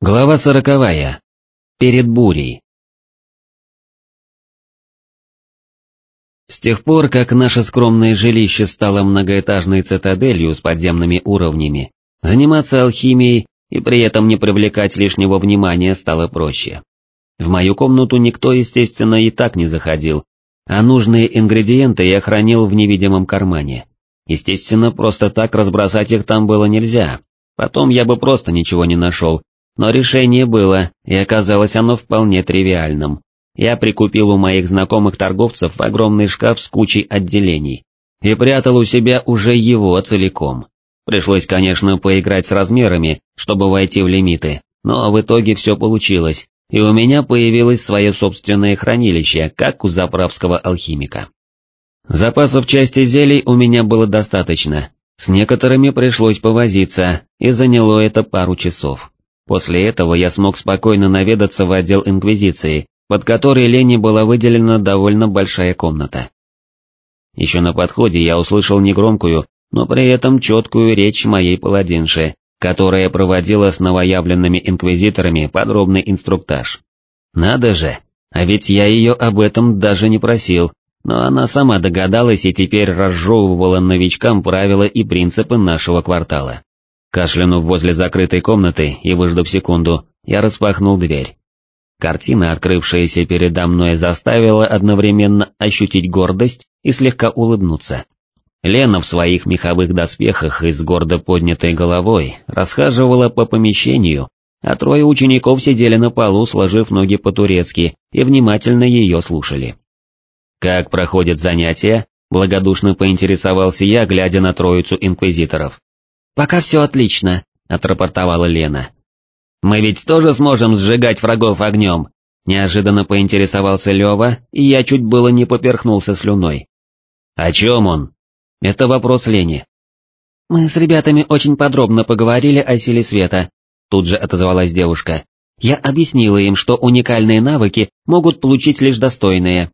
Глава сороковая. Перед бурей. С тех пор, как наше скромное жилище стало многоэтажной цитаделью с подземными уровнями, заниматься алхимией и при этом не привлекать лишнего внимания стало проще. В мою комнату никто, естественно, и так не заходил, а нужные ингредиенты я хранил в невидимом кармане. Естественно, просто так разбросать их там было нельзя, потом я бы просто ничего не нашел, но решение было, и оказалось оно вполне тривиальным. Я прикупил у моих знакомых торговцев огромный шкаф с кучей отделений и прятал у себя уже его целиком. Пришлось, конечно, поиграть с размерами, чтобы войти в лимиты, но в итоге все получилось, и у меня появилось свое собственное хранилище, как у заправского алхимика. Запасов части зелий у меня было достаточно, с некоторыми пришлось повозиться, и заняло это пару часов. После этого я смог спокойно наведаться в отдел Инквизиции, под который Лене была выделена довольно большая комната. Еще на подходе я услышал негромкую, но при этом четкую речь моей паладинши, которая проводила с новоявленными инквизиторами подробный инструктаж. Надо же, а ведь я ее об этом даже не просил, но она сама догадалась и теперь разжевывала новичкам правила и принципы нашего квартала. Кашлянув возле закрытой комнаты и выждав секунду, я распахнул дверь. Картина, открывшаяся передо мной, заставила одновременно ощутить гордость и слегка улыбнуться. Лена в своих меховых доспехах и с гордо поднятой головой расхаживала по помещению, а трое учеников сидели на полу, сложив ноги по-турецки, и внимательно ее слушали. «Как проходят занятия?» — благодушно поинтересовался я, глядя на троицу инквизиторов. «Пока все отлично», — отрапортовала Лена. «Мы ведь тоже сможем сжигать врагов огнем?» Неожиданно поинтересовался Лева, и я чуть было не поперхнулся слюной. «О чем он?» Это вопрос Лене. «Мы с ребятами очень подробно поговорили о силе света», тут же отозвалась девушка. «Я объяснила им, что уникальные навыки могут получить лишь достойные».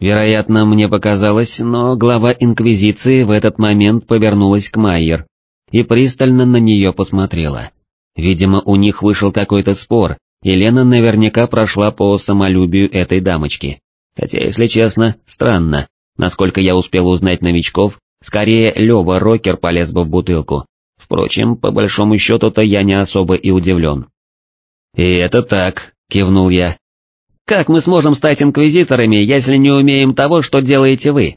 Вероятно, мне показалось, но глава Инквизиции в этот момент повернулась к Майер, и пристально на нее посмотрела. Видимо, у них вышел какой-то спор, и Лена наверняка прошла по самолюбию этой дамочки. Хотя, если честно, странно, насколько я успел узнать новичков, скорее Лева Рокер полез бы в бутылку. Впрочем, по большому счету-то я не особо и удивлен. «И это так», — кивнул я. «Как мы сможем стать инквизиторами, если не умеем того, что делаете вы?»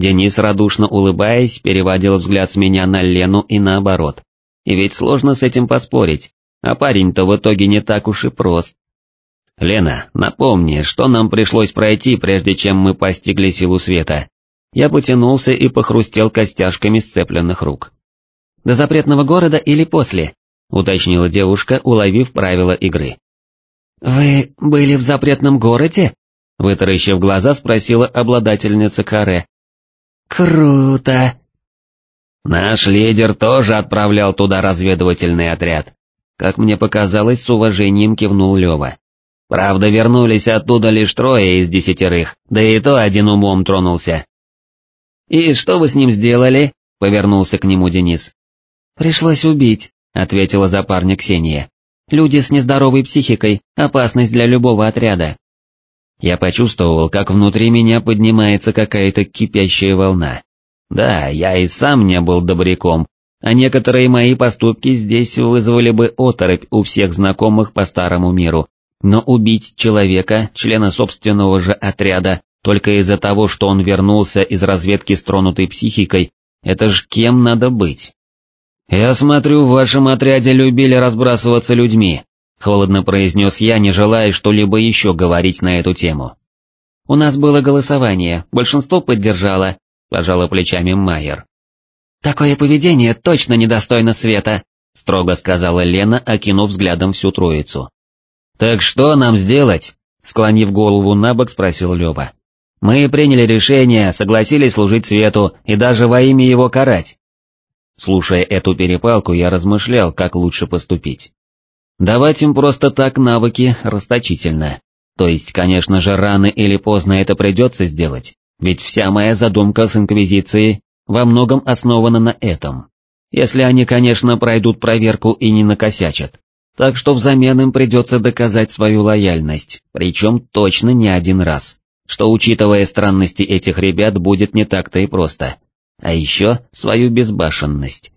Денис, радушно улыбаясь, переводил взгляд с меня на Лену и наоборот. И ведь сложно с этим поспорить, а парень-то в итоге не так уж и прост. Лена, напомни, что нам пришлось пройти, прежде чем мы постигли силу света. Я потянулся и похрустел костяшками сцепленных рук. «До запретного города или после?» — уточнила девушка, уловив правила игры. «Вы были в запретном городе?» — вытаращив глаза, спросила обладательница каре, Круто! Наш лидер тоже отправлял туда разведывательный отряд. Как мне показалось, с уважением кивнул Лева. Правда, вернулись оттуда лишь трое из десятерых, да и то один умом тронулся. «И что вы с ним сделали?» — повернулся к нему Денис. «Пришлось убить», — ответила за парня Ксения. «Люди с нездоровой психикой — опасность для любого отряда». Я почувствовал, как внутри меня поднимается какая-то кипящая волна. Да, я и сам не был добряком, а некоторые мои поступки здесь вызвали бы оторопь у всех знакомых по старому миру, но убить человека, члена собственного же отряда, только из-за того, что он вернулся из разведки с тронутой психикой, это ж кем надо быть? Я смотрю, в вашем отряде любили разбрасываться людьми, Холодно произнес я, не желая что-либо еще говорить на эту тему. «У нас было голосование, большинство поддержало», — пожала плечами Майер. «Такое поведение точно недостойно света», — строго сказала Лена, окинув взглядом всю троицу. «Так что нам сделать?» — склонив голову на бок, спросил Лева. «Мы приняли решение, согласились служить свету и даже во имя его карать». Слушая эту перепалку, я размышлял, как лучше поступить. Давать им просто так навыки расточительно. То есть, конечно же, рано или поздно это придется сделать, ведь вся моя задумка с Инквизицией во многом основана на этом. Если они, конечно, пройдут проверку и не накосячат. Так что взамен им придется доказать свою лояльность, причем точно не один раз, что, учитывая странности этих ребят, будет не так-то и просто. А еще свою безбашенность.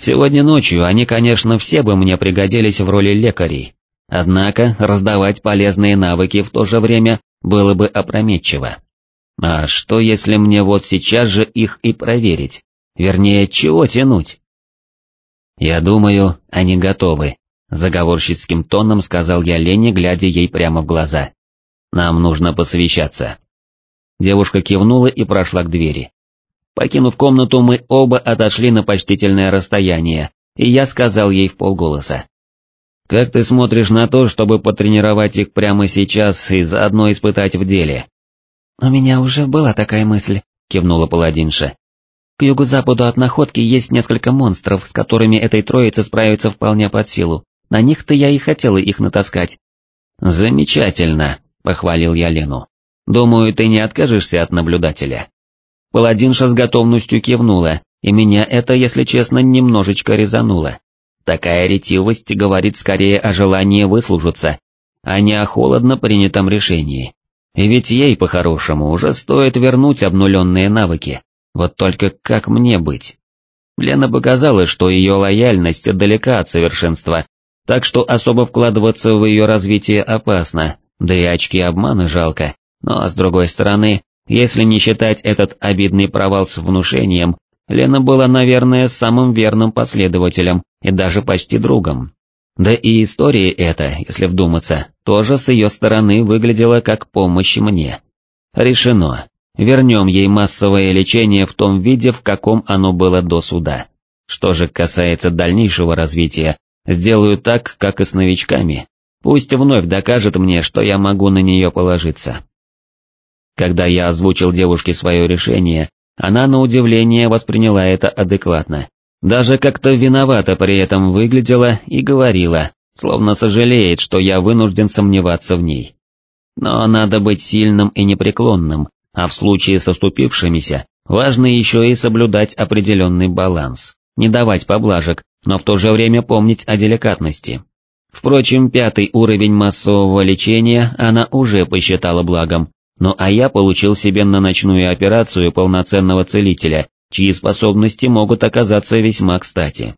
Сегодня ночью они, конечно, все бы мне пригодились в роли лекарей, однако раздавать полезные навыки в то же время было бы опрометчиво. А что если мне вот сейчас же их и проверить? Вернее, чего тянуть? Я думаю, они готовы, заговорщицким тоном сказал я Лене, глядя ей прямо в глаза. Нам нужно посовещаться. Девушка кивнула и прошла к двери. Покинув комнату, мы оба отошли на почтительное расстояние, и я сказал ей в полголоса. «Как ты смотришь на то, чтобы потренировать их прямо сейчас и заодно испытать в деле?» «У меня уже была такая мысль», — кивнула паладинша. «К югу-западу от находки есть несколько монстров, с которыми этой троице справиться вполне под силу. На них-то я и хотела их натаскать». «Замечательно», — похвалил я Лену. «Думаю, ты не откажешься от наблюдателя». Паладинша с готовностью кивнула, и меня это, если честно, немножечко резануло. Такая ретивость говорит скорее о желании выслужиться, а не о холодно принятом решении. И ведь ей, по-хорошему, уже стоит вернуть обнуленные навыки, вот только как мне быть? Лена показала, что ее лояльность далека от совершенства, так что особо вкладываться в ее развитие опасно, да и очки обмана жалко, но с другой стороны, если не считать этот обидный провал с внушением, Лена была, наверное, самым верным последователем и даже почти другом. Да и история эта, если вдуматься, тоже с ее стороны выглядела как помощь мне. Решено. Вернем ей массовое лечение в том виде, в каком оно было до суда. Что же касается дальнейшего развития, сделаю так, как и с новичками. Пусть вновь докажет мне, что я могу на нее положиться. Когда я озвучил девушке свое решение, она на удивление восприняла это адекватно. Даже как-то виновато при этом выглядела и говорила, словно сожалеет, что я вынужден сомневаться в ней. Но надо быть сильным и непреклонным, а в случае со вступившимися, важно еще и соблюдать определенный баланс, не давать поблажек, но в то же время помнить о деликатности. Впрочем, пятый уровень массового лечения она уже посчитала благом, ну а я получил себе на ночную операцию полноценного целителя, чьи способности могут оказаться весьма кстати.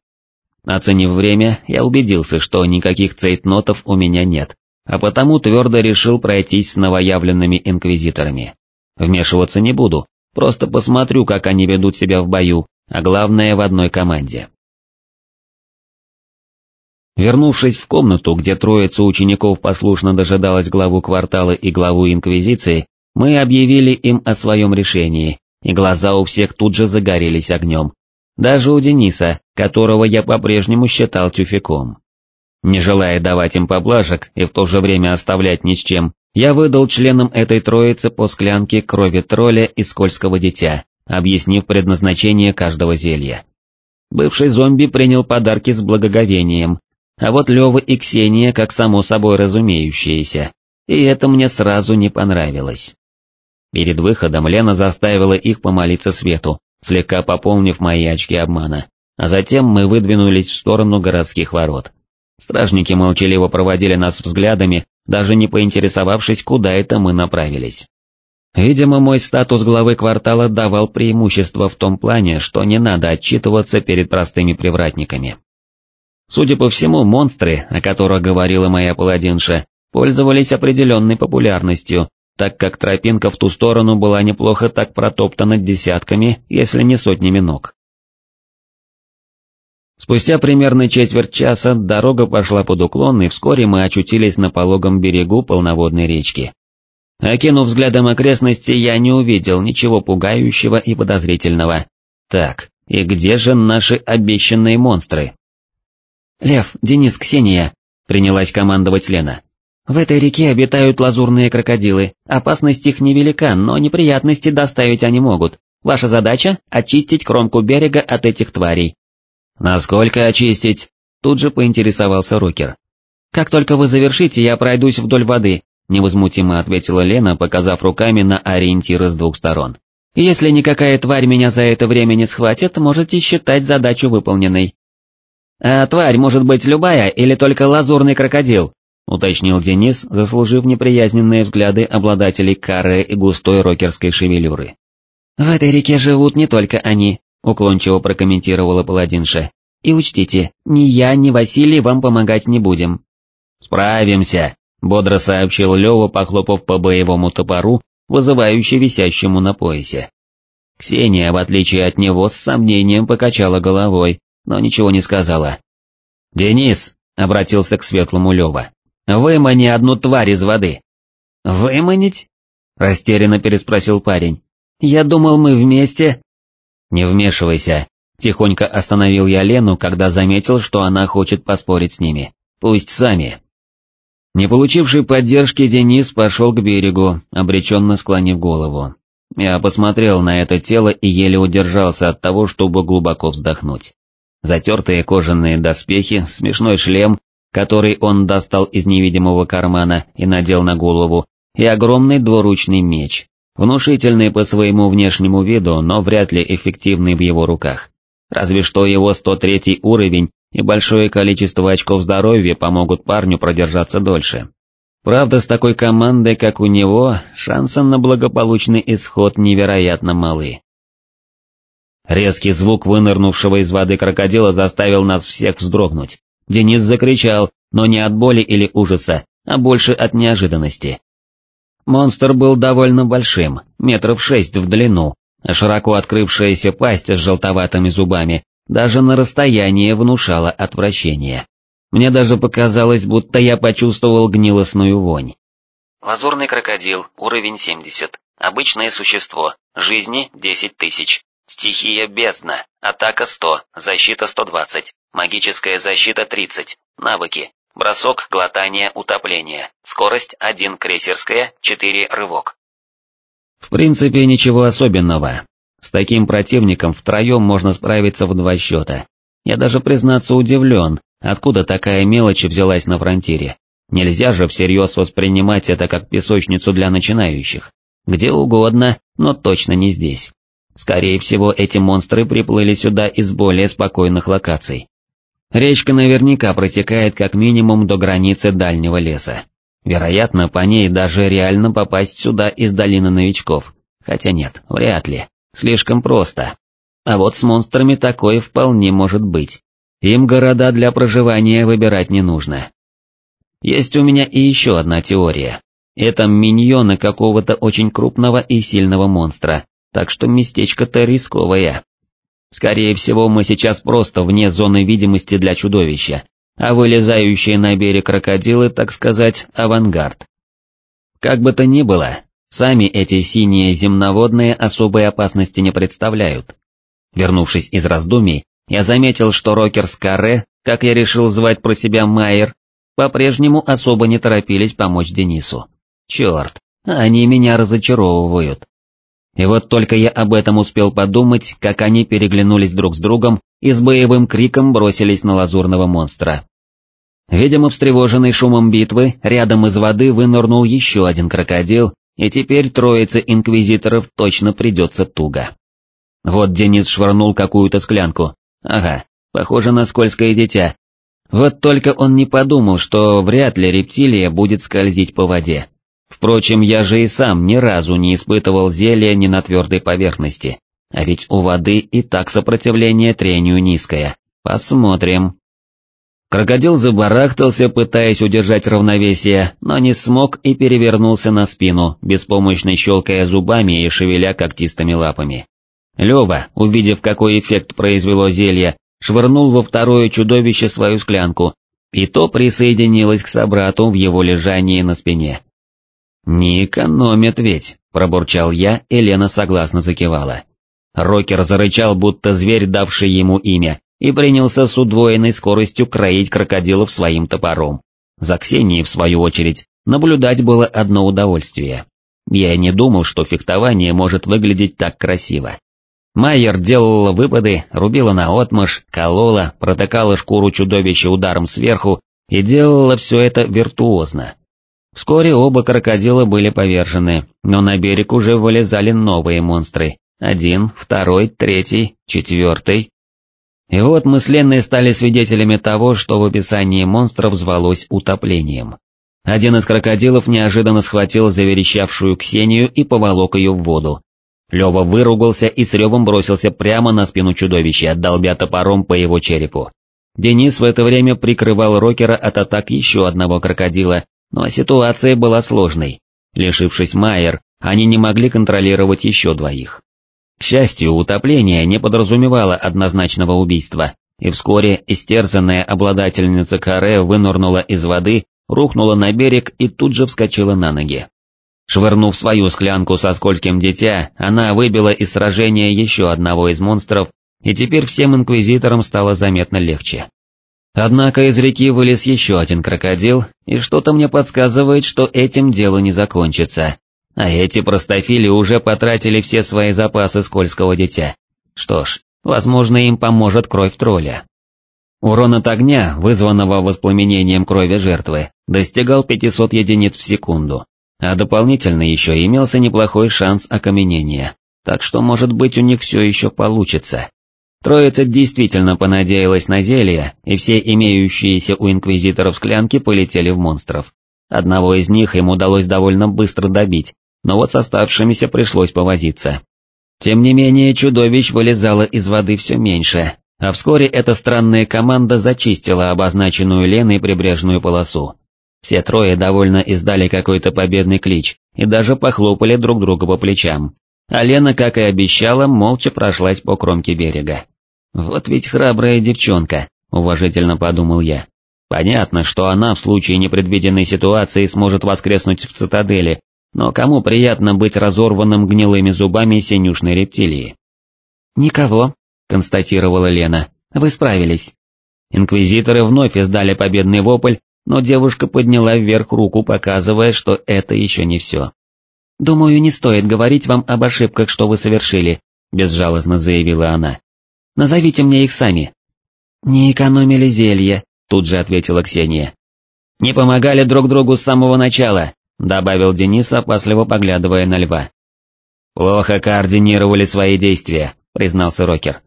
Оценив время, я убедился, что никаких цейтнотов у меня нет, а потому твердо решил пройтись с новоявленными инквизиторами. Вмешиваться не буду, просто посмотрю, как они ведут себя в бою, а главное в одной команде. Вернувшись в комнату, где троица учеников послушно дожидалась главу квартала и главу Инквизиции, мы объявили им о своем решении, и глаза у всех тут же загорелись огнем. Даже у Дениса, которого я по-прежнему считал тюфяком. Не желая давать им поблажек и в то же время оставлять ни с чем, я выдал членам этой троицы по склянке крови тролля и скользкого дитя, объяснив предназначение каждого зелья. Бывший зомби принял подарки с благоговением, а вот Лёва и Ксения как само собой разумеющиеся, и это мне сразу не понравилось. Перед выходом Лена заставила их помолиться свету, слегка пополнив мои очки обмана, а затем мы выдвинулись в сторону городских ворот. Стражники молчаливо проводили нас взглядами, даже не поинтересовавшись, куда это мы направились. Видимо, мой статус главы квартала давал преимущество в том плане, что не надо отчитываться перед простыми привратниками. Судя по всему, монстры, о которых говорила моя паладинша, пользовались определенной популярностью, так как тропинка в ту сторону была неплохо так протоптана десятками, если не сотнями ног. Спустя примерно четверть часа дорога пошла под уклон, и вскоре мы очутились на пологом берегу полноводной речки. Окинув взглядом окрестности, я не увидел ничего пугающего и подозрительного. Так, и где же наши обещанные монстры? «Лев, Денис, Ксения», — принялась командовать Лена. В этой реке обитают лазурные крокодилы, опасность их невелика, но неприятности доставить они могут. Ваша задача — очистить кромку берега от этих тварей. Насколько очистить? Тут же поинтересовался Рокер. Как только вы завершите, я пройдусь вдоль воды, невозмутимо ответила Лена, показав руками на ориентиры с двух сторон. Если никакая тварь меня за это время не схватит, можете считать задачу выполненной. «А тварь может быть любая или только лазурный крокодил?» — уточнил Денис, заслужив неприязненные взгляды обладателей кары и густой рокерской шевелюры. «В этой реке живут не только они», — уклончиво прокомментировала паладинша. «И учтите, ни я, ни Василий вам помогать не будем». «Справимся», — бодро сообщил Лёва, похлопав по боевому топору, вызывающе висящему на поясе. Ксения, в отличие от него, с сомнением покачала головой, но ничего не сказала. «Денис», — обратился к светлому Лёва, — «вымани одну тварь из воды». «Выманить?» — растерянно переспросил парень. «Я думал, мы вместе...» «Не вмешивайся», — тихонько остановил я Лену, когда заметил, что она хочет поспорить с ними. «Пусть сами». Не получивший поддержки, Денис пошел к берегу, обреченно склонив голову. Я посмотрел на это тело и еле удержался от того, чтобы глубоко вздохнуть. Затертые кожаные доспехи, смешной шлем, который он достал из невидимого кармана и надел на голову, и огромный двуручный меч, внушительный по своему внешнему виду, но вряд ли эффективный в его руках. Разве что его 103 уровень и большое количество очков здоровья помогут парню продержаться дольше. Правда, с такой командой, как у него, шансы на благополучный исход невероятно малы. Резкий звук вынырнувшего из воды крокодила заставил нас всех вздрогнуть. Денис закричал, но не от боли или ужаса, а больше от неожиданности. Монстр был довольно большим, метров шесть в длину, а широко открывшаяся пасть с желтоватыми зубами даже на расстоянии внушала отвращение. Мне даже показалось, будто я почувствовал гнилостную вонь. Лазурный крокодил, уровень 70. Обычное существо, жизни 10 тысяч. Стихия бездна, атака 100, защита 120, магическая защита 30, навыки, бросок, глотание, утопление, скорость 1 крейсерская, 4 рывок. В принципе ничего особенного. С таким противником втроем можно справиться в два счета. Я даже признаться удивлен, Откуда такая мелочь взялась на фронтире? Нельзя же всерьез воспринимать это как песочницу для начинающих. Где угодно, но точно не здесь. Скорее всего, эти монстры приплыли сюда из более спокойных локаций. Речка наверняка протекает как минимум до границы дальнего леса. Вероятно, по ней даже реально попасть сюда из долины новичков. Хотя нет, вряд ли. Слишком просто. А вот с монстрами такое вполне может быть. Им города для проживания выбирать не нужно. Есть у меня и еще одна теория. Это миньоны какого-то очень крупного и сильного монстра, так что местечко-то рисковое. Скорее всего, мы сейчас просто вне зоны видимости для чудовища, а вылезающие на берег крокодилы, так сказать, авангард. Как бы то ни было, сами эти синие земноводные особой опасности не представляют. Вернувшись из раздумий, я заметил, что рокер с как я решил звать про себя Майер, по-прежнему особо не торопились помочь Денису. Черт, они меня разочаровывают. И вот только я об этом успел подумать, как они переглянулись друг с другом и с боевым криком бросились на лазурного монстра. Видимо, встревоженный шумом битвы, рядом из воды вынырнул еще один крокодил, и теперь троице инквизиторов точно придется туго. Вот Денис швырнул какую-то склянку, Ага, похоже на скользкое дитя. Вот только он не подумал, что вряд ли рептилия будет скользить по воде. Впрочем, я же и сам ни разу не испытывал зелья ни на твердой поверхности, а ведь у воды и так сопротивление трению низкое. Посмотрим. Крокодил забарахтался, пытаясь удержать равновесие, но не смог и перевернулся на спину, беспомощно щелкая зубами и шевеля когтистыми лапами. Лева, увидев, какой эффект произвело зелье, швырнул во второе чудовище свою склянку, и то присоединилось к собрату в его лежании на спине. «Не экономят ведь», — пробурчал я, и Лена согласно закивала. Рокер зарычал, будто зверь, давший ему имя, и принялся с удвоенной скоростью кроить крокодилов своим топором. За Ксенией, в свою очередь, наблюдать было одно удовольствие. Я не думал, что фехтование может выглядеть так красиво. Майер делала выпады, рубила наотмашь, колола, протыкала шкуру чудовища ударом сверху и делала все это виртуозно. Вскоре оба крокодила были повержены, но на берег уже вылезали новые монстры. Один, второй, третий, четвертый. И вот мы с Ленной стали свидетелями того, что в описании монстров звалось утоплением. Один из крокодилов неожиданно схватил заверещавшую Ксению и поволок ее в воду. Лева выругался и с ревом бросился прямо на спину чудовища, долбя топором по его черепу. Денис в это время прикрывал Рокера от атак еще одного крокодила, но ситуация была сложной. Лишившись Майер, они не могли контролировать еще двоих. К счастью, утопление не подразумевало однозначного убийства, и вскоре истерзанная обладательница каре вынырнула из воды, рухнула на берег и тут же вскочила на ноги. Швырнув свою склянку со скольким дитя, она выбила из сражения еще одного из монстров, и теперь всем инквизиторам стало заметно легче. Однако из реки вылез еще один крокодил, и что-то мне подсказывает, что этим дело не закончится. А эти простофили уже потратили все свои запасы скользкого дитя. Что ж, возможно им поможет кровь тролля. Урон от огня, вызванного воспламенением крови жертвы, достигал 500 единиц в секунду, а дополнительно еще имелся неплохой шанс окаменения, так что может быть у них все еще получится. Троица действительно понадеялась на зелье, и все имеющиеся у инквизиторов склянки полетели в монстров. Одного из них им удалось довольно быстро добить, но вот с оставшимися пришлось повозиться. Тем не менее, чудовищ вылезало из воды все меньше, а вскоре эта странная команда зачистила обозначенную Леной прибрежную полосу. Все трое довольно издали какой-то победный клич и даже похлопали друг друга по плечам, а Лена, как и обещала, молча прошлась по кромке берега. «Вот ведь храбрая девчонка», — уважительно подумал я. Понятно, что она в случае непредвиденной ситуации сможет воскреснуть в цитадели, но кому приятно быть разорванным гнилыми зубами синюшной рептилии? «Никого», — констатировала Лена, — «вы справились». Инквизиторы вновь издали победный вопль, но девушка подняла вверх руку, показывая, что это еще не все. «Думаю, не стоит говорить вам об ошибках, что вы совершили», — безжалостно заявила она. «Назовите мне их сами». «Не экономили зелье», — тут же ответила Ксения. «Не помогали друг другу с самого начала», добавил Денис, опасливо поглядывая на льва. «Плохо координировали свои действия», признался Рокер.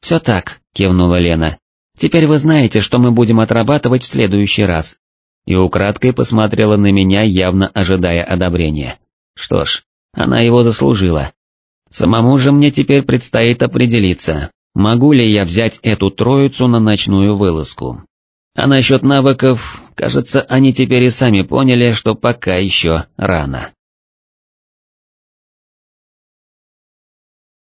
«Все так», кивнула Лена. «Теперь вы знаете, что мы будем отрабатывать в следующий раз». И украдкой посмотрела на меня, явно ожидая одобрения. Что ж, она его заслужила. Самому же мне теперь предстоит определиться, могу ли я взять эту троицу на ночную вылазку. А насчет навыков, кажется, они теперь и сами поняли, что пока еще рано.